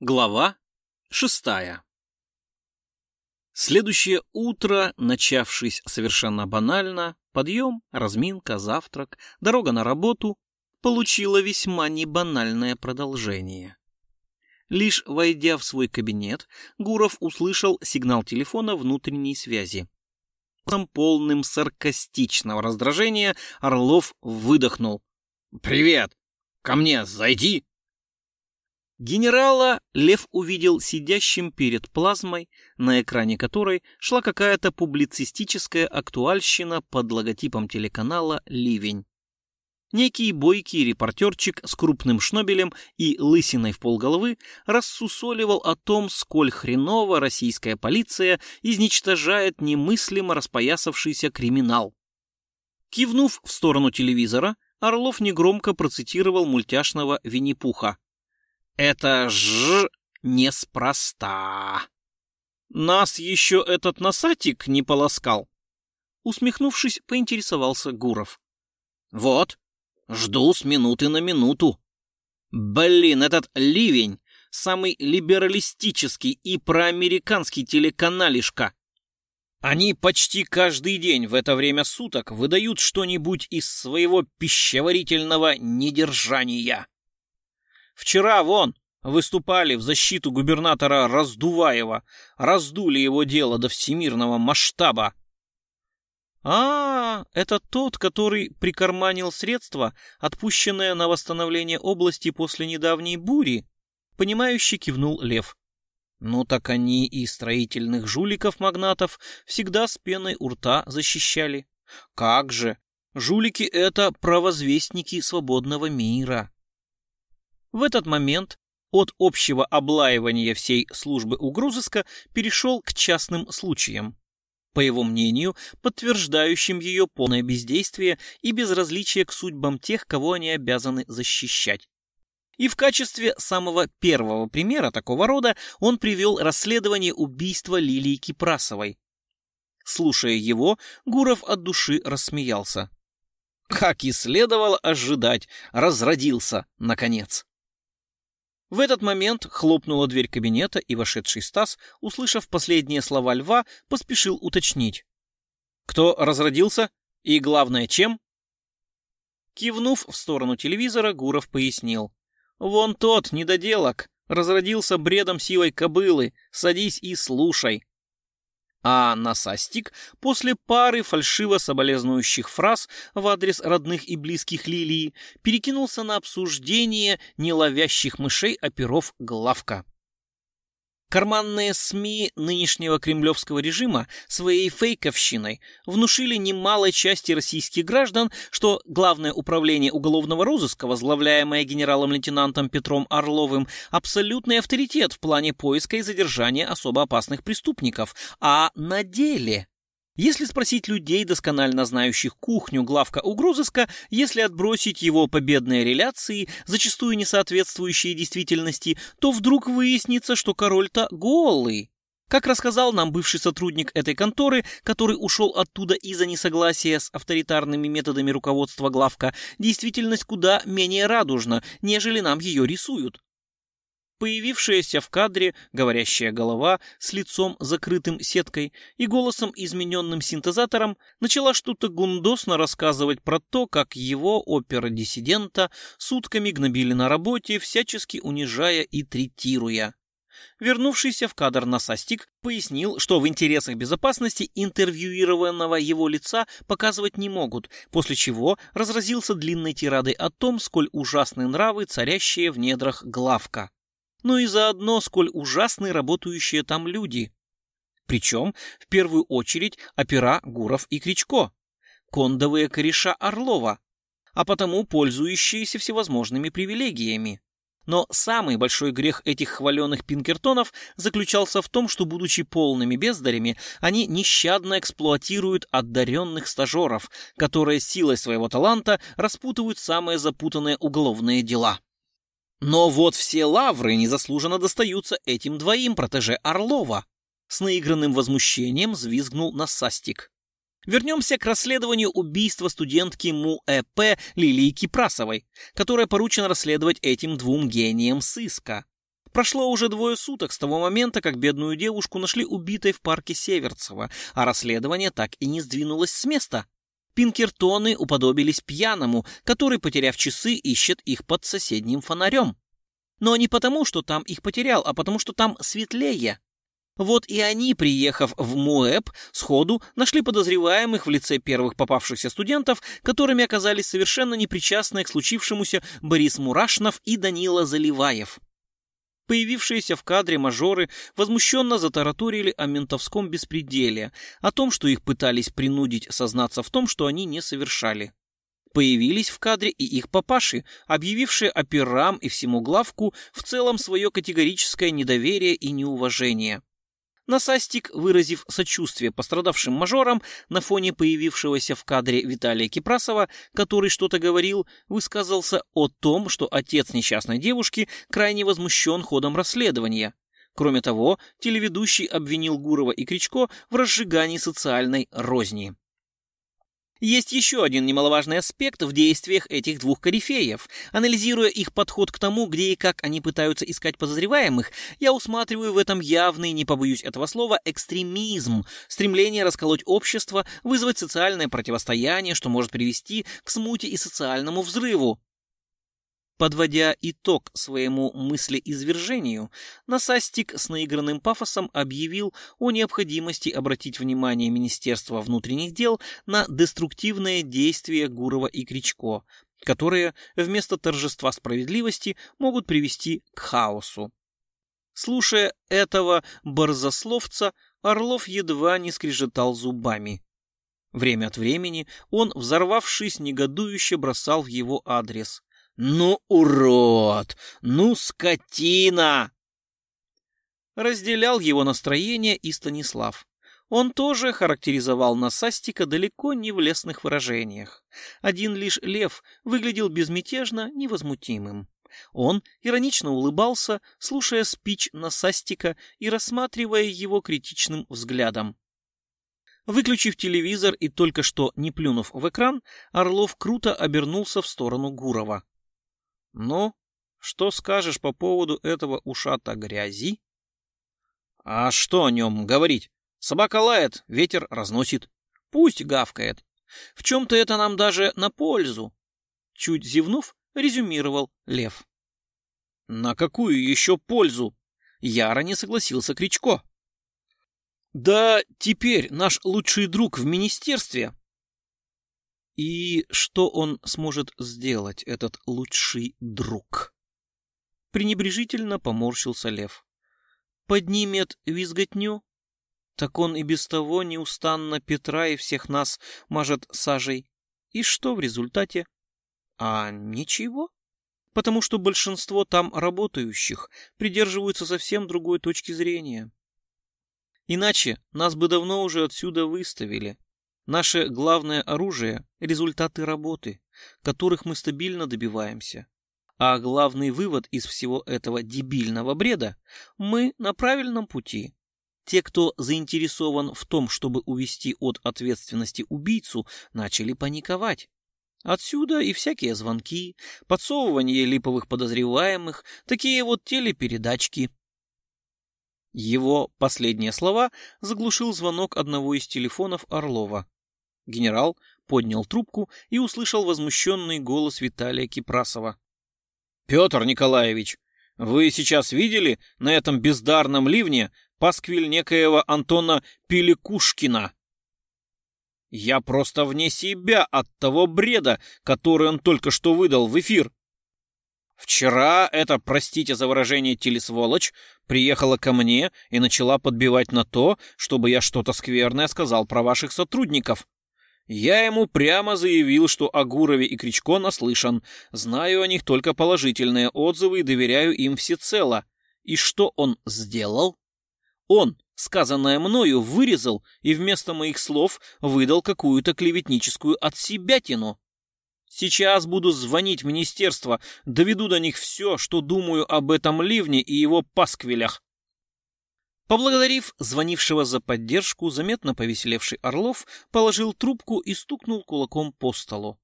Глава шестая Следующее утро, начавшись совершенно банально, подъем, разминка, завтрак, дорога на работу, получило весьма небанальное продолжение. Лишь войдя в свой кабинет, Гуров услышал сигнал телефона внутренней связи. Полным саркастичного раздражения Орлов выдохнул. «Привет! Ко мне зайди!» Генерала Лев увидел сидящим перед плазмой, на экране которой шла какая-то публицистическая актуальщина под логотипом телеканала «Ливень». Некий бойкий репортерчик с крупным шнобелем и лысиной в полголовы рассусоливал о том, сколь хреново российская полиция изничтожает немыслимо распоясавшийся криминал. Кивнув в сторону телевизора, Орлов негромко процитировал мультяшного Винни-Пуха. Это ж неспроста. Нас еще этот носатик не полоскал. Усмехнувшись, поинтересовался Гуров. Вот, жду с минуты на минуту. Блин, этот ливень — самый либералистический и проамериканский телеканалишка. Они почти каждый день в это время суток выдают что-нибудь из своего пищеварительного недержания. Вчера вон выступали в защиту губернатора Раздуваева, раздули его дело до всемирного масштаба. А, это тот, который прикарманил средства, отпущенные на восстановление области после недавней бури, понимающе кивнул Лев. Ну так они и строительных жуликов-магнатов всегда с пеной у рта защищали. Как же, жулики это провозвестники свободного мира. В этот момент от общего облаивания всей службы угрозыска перешел к частным случаям. По его мнению, подтверждающим ее полное бездействие и безразличие к судьбам тех, кого они обязаны защищать. И в качестве самого первого примера такого рода он привел расследование убийства Лилии Кипрасовой. Слушая его, Гуров от души рассмеялся. Как и следовало ожидать, разродился, наконец. В этот момент хлопнула дверь кабинета, и вошедший Стас, услышав последние слова льва, поспешил уточнить. «Кто разродился? И главное, чем?» Кивнув в сторону телевизора, Гуров пояснил. «Вон тот, недоделок, разродился бредом силой кобылы. Садись и слушай». А Насастик после пары фальшиво соболезнующих фраз в адрес родных и близких Лилии перекинулся на обсуждение неловящих мышей оперов Главка. Карманные СМИ нынешнего кремлевского режима своей фейковщиной внушили немалой части российских граждан, что Главное управление уголовного розыска, возглавляемое генералом-лейтенантом Петром Орловым, абсолютный авторитет в плане поиска и задержания особо опасных преступников, а на деле если спросить людей, досконально знающих кухню главка угрозыска, если отбросить его победные реляции, зачастую не соответствующие действительности, то вдруг выяснится, что король-то голый. Как рассказал нам бывший сотрудник этой конторы, который ушел оттуда из-за несогласия с авторитарными методами руководства главка, действительность куда менее радужна, нежели нам ее рисуют. Появившаяся в кадре говорящая голова с лицом закрытым сеткой и голосом измененным синтезатором начала что-то гундосно рассказывать про то, как его опера-диссидента сутками гнобили на работе, всячески унижая и третируя. Вернувшийся в кадр Насастик пояснил, что в интересах безопасности интервьюированного его лица показывать не могут, после чего разразился длинной тирадой о том, сколь ужасны нравы, царящие в недрах главка но и заодно, сколь ужасны работающие там люди. Причем, в первую очередь, опера Гуров и Кричко, кондовые кореша Орлова, а потому пользующиеся всевозможными привилегиями. Но самый большой грех этих хваленых пинкертонов заключался в том, что, будучи полными бездарями, они нещадно эксплуатируют одаренных стажеров, которые силой своего таланта распутывают самые запутанные уголовные дела. Но вот все лавры незаслуженно достаются этим двоим протеже Орлова. С наигранным возмущением взвизгнул Насастик. Вернемся к расследованию убийства студентки МУЭП Лилии Кипрасовой, которая поручена расследовать этим двум гениям сыска. Прошло уже двое суток с того момента, как бедную девушку нашли убитой в парке Северцева, а расследование так и не сдвинулось с места. Пинкертоны уподобились пьяному, который, потеряв часы, ищет их под соседним фонарем. Но не потому, что там их потерял, а потому, что там светлее. Вот и они, приехав в МУЭП, сходу нашли подозреваемых в лице первых попавшихся студентов, которыми оказались совершенно непричастные к случившемуся Борис Мурашнов и Данила Заливаев. Появившиеся в кадре мажоры возмущенно затараторили о ментовском беспределе, о том, что их пытались принудить сознаться в том, что они не совершали. Появились в кадре и их папаши, объявившие операм и всему главку в целом свое категорическое недоверие и неуважение. Насастик, выразив сочувствие пострадавшим мажорам на фоне появившегося в кадре Виталия Кипрасова, который что-то говорил, высказался о том, что отец несчастной девушки крайне возмущен ходом расследования. Кроме того, телеведущий обвинил Гурова и Кричко в разжигании социальной розни. Есть еще один немаловажный аспект в действиях этих двух корифеев. Анализируя их подход к тому, где и как они пытаются искать подозреваемых, я усматриваю в этом явный, не побоюсь этого слова, экстремизм, стремление расколоть общество, вызвать социальное противостояние, что может привести к смуте и социальному взрыву. Подводя итог своему мыслеизвержению, Насастик с наигранным пафосом объявил о необходимости обратить внимание Министерства внутренних дел на деструктивные действия Гурова и Кричко, которые вместо торжества справедливости могут привести к хаосу. Слушая этого борзословца, Орлов едва не скрежетал зубами. Время от времени он, взорвавшись, негодующе бросал в его адрес. «Ну, урод! Ну, скотина!» Разделял его настроение и Станислав. Он тоже характеризовал Насастика далеко не в лесных выражениях. Один лишь лев выглядел безмятежно невозмутимым. Он иронично улыбался, слушая спич Насастика и рассматривая его критичным взглядом. Выключив телевизор и только что не плюнув в экран, Орлов круто обернулся в сторону Гурова. Ну, что скажешь по поводу этого ушата грязи? А что о нем говорить? Собака лает, ветер разносит. Пусть гавкает. В чем-то это нам даже на пользу. Чуть зевнув, резюмировал Лев. На какую еще пользу? Яро не согласился Кричко. Да теперь наш лучший друг в министерстве и что он сможет сделать, этот лучший друг? Пренебрежительно поморщился лев. Поднимет визготню? Так он и без того неустанно Петра и всех нас мажет сажей. И что в результате? А ничего. Потому что большинство там работающих придерживаются совсем другой точки зрения. Иначе нас бы давно уже отсюда выставили. Наше главное оружие – результаты работы, которых мы стабильно добиваемся. А главный вывод из всего этого дебильного бреда – мы на правильном пути. Те, кто заинтересован в том, чтобы увести от ответственности убийцу, начали паниковать. Отсюда и всякие звонки, подсовывание липовых подозреваемых, такие вот телепередачки. Его последние слова заглушил звонок одного из телефонов Орлова. Генерал поднял трубку и услышал возмущенный голос Виталия Кипрасова. «Петр Николаевич, вы сейчас видели на этом бездарном ливне пасквиль некоего Антона Пиликушкина?» «Я просто вне себя от того бреда, который он только что выдал в эфир. Вчера эта, простите за выражение, телесволочь приехала ко мне и начала подбивать на то, чтобы я что-то скверное сказал про ваших сотрудников. Я ему прямо заявил, что о Гурове и Кричко наслышан, знаю о них только положительные отзывы и доверяю им всецело. И что он сделал? Он, сказанное мною, вырезал и вместо моих слов выдал какую-то клеветническую отсебятину. Сейчас буду звонить в министерство, доведу до них все, что думаю об этом ливне и его пасквилях. Поблагодарив звонившего за поддержку, заметно повеселевший Орлов положил трубку и стукнул кулаком по столу.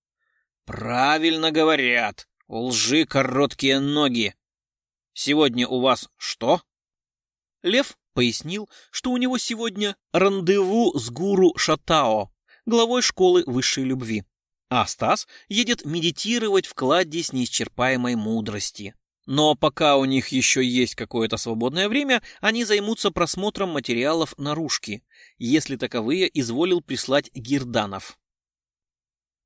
«Правильно говорят! Лжи короткие ноги!» Сегодня у вас что? Лев пояснил, что у него сегодня рандеву с гуру Шатао, главой школы высшей любви. А Стас едет медитировать в кладе с неисчерпаемой мудрости. Но пока у них еще есть какое-то свободное время, они займутся просмотром материалов наружки, если таковые изволил прислать Гирданов.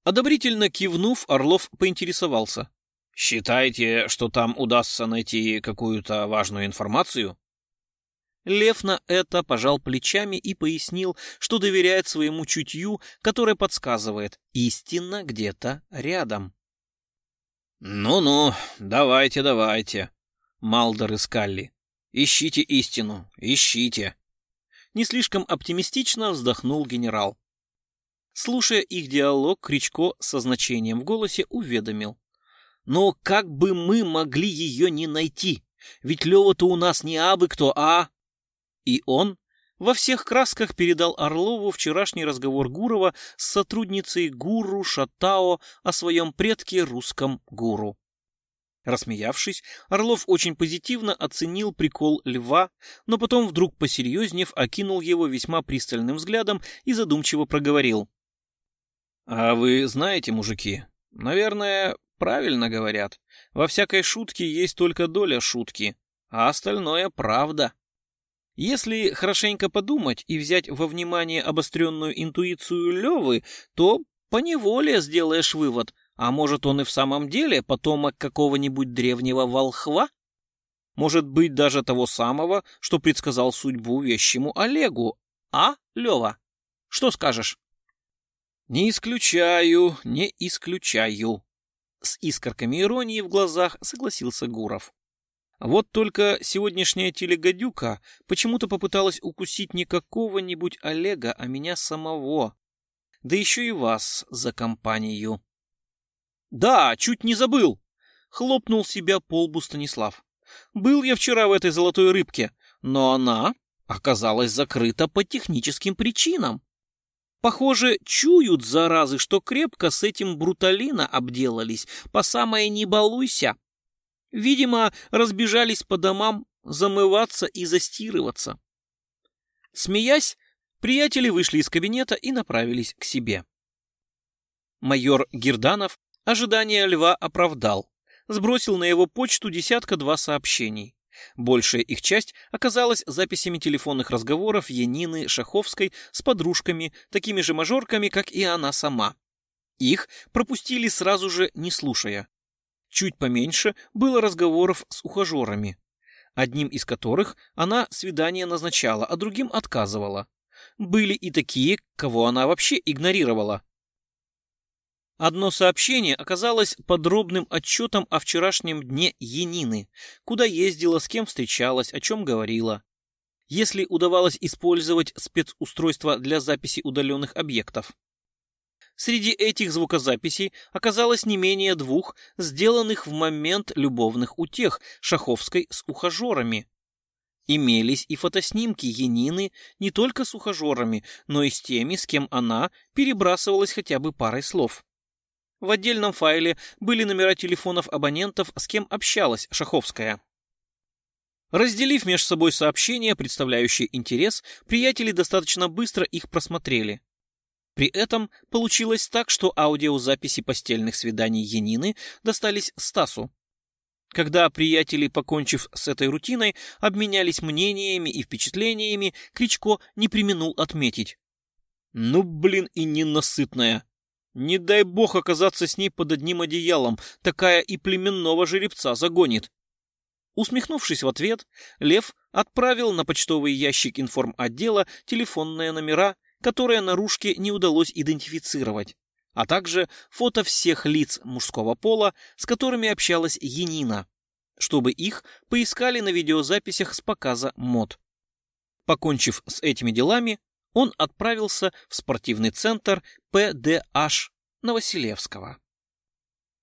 Одобрительно кивнув, Орлов поинтересовался. «Считаете, что там удастся найти какую-то важную информацию?» Лев на это пожал плечами и пояснил, что доверяет своему чутью, которое подсказывает, истина где-то рядом. «Ну-ну, давайте, давайте», — Малдор и Скалли. «Ищите истину, ищите». Не слишком оптимистично вздохнул генерал. Слушая их диалог, Кричко со значением в голосе уведомил. «Но как бы мы могли ее не найти? Ведь Лева-то у нас не абы кто, а...» И он во всех красках передал Орлову вчерашний разговор Гурова с сотрудницей гуру Шатао о своем предке русском гуру. Рассмеявшись, Орлов очень позитивно оценил прикол льва, но потом вдруг посерьезнев окинул его весьма пристальным взглядом и задумчиво проговорил. «А вы знаете, мужики, наверное, правильно говорят. Во всякой шутке есть только доля шутки, а остальное правда». Если хорошенько подумать и взять во внимание обостренную интуицию Левы, то поневоле сделаешь вывод, а может он и в самом деле потомок какого-нибудь древнего волхва? Может быть даже того самого, что предсказал судьбу вещему Олегу. А, Лева, что скажешь? Не исключаю, не исключаю. С искорками иронии в глазах согласился Гуров. Вот только сегодняшняя телегадюка почему-то попыталась укусить не какого-нибудь Олега, а меня самого. Да еще и вас за компанию. «Да, чуть не забыл!» — хлопнул себя по лбу Станислав. «Был я вчера в этой золотой рыбке, но она оказалась закрыта по техническим причинам. Похоже, чуют, заразы, что крепко с этим бруталина обделались, по самое не балуйся. Видимо, разбежались по домам замываться и застирываться. Смеясь, приятели вышли из кабинета и направились к себе. Майор Герданов ожидания льва оправдал, сбросил на его почту десятка-два сообщений. Большая их часть оказалась записями телефонных разговоров Янины Шаховской с подружками, такими же мажорками, как и она сама. Их пропустили сразу же, не слушая. Чуть поменьше было разговоров с ухажерами, одним из которых она свидание назначала, а другим отказывала. Были и такие, кого она вообще игнорировала. Одно сообщение оказалось подробным отчетом о вчерашнем дне Янины, куда ездила, с кем встречалась, о чем говорила. Если удавалось использовать спецустройство для записи удаленных объектов. Среди этих звукозаписей оказалось не менее двух, сделанных в момент любовных утех Шаховской с ухажерами. Имелись и фотоснимки Янины не только с ухажерами, но и с теми, с кем она перебрасывалась хотя бы парой слов. В отдельном файле были номера телефонов абонентов, с кем общалась Шаховская. Разделив между собой сообщения, представляющие интерес, приятели достаточно быстро их просмотрели. При этом получилось так, что аудиозаписи постельных свиданий Янины достались Стасу. Когда приятели, покончив с этой рутиной, обменялись мнениями и впечатлениями, Кричко не применул отметить. «Ну, блин, и ненасытная! Не дай бог оказаться с ней под одним одеялом, такая и племенного жеребца загонит!» Усмехнувшись в ответ, Лев отправил на почтовый ящик информотдела телефонные номера которые наружке не удалось идентифицировать, а также фото всех лиц мужского пола, с которыми общалась Енина, чтобы их поискали на видеозаписях с показа мод. Покончив с этими делами, он отправился в спортивный центр ПДH Новоселевского.